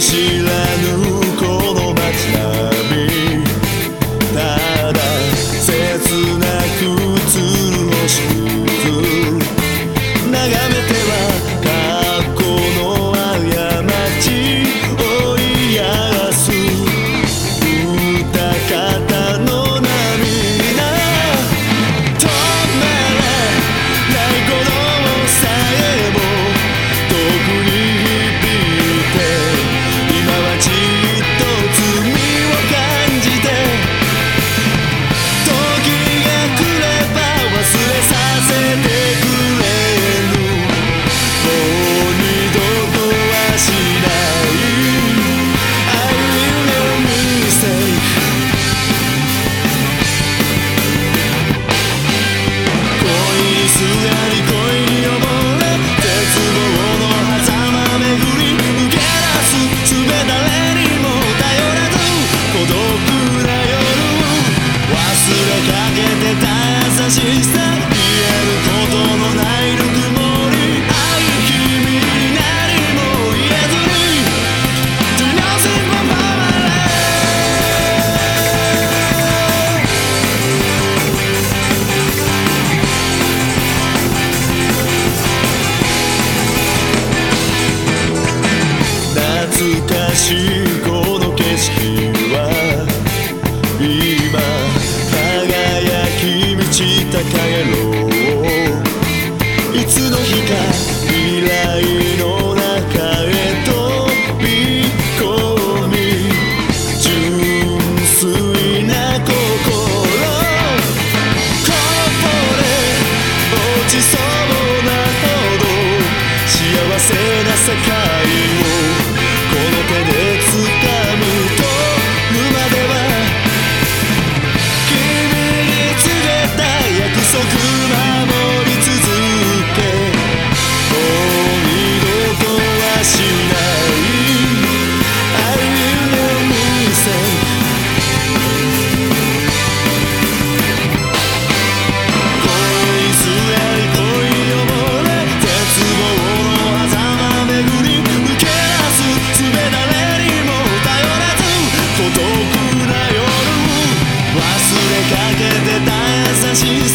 知らぬ 懐かしい tears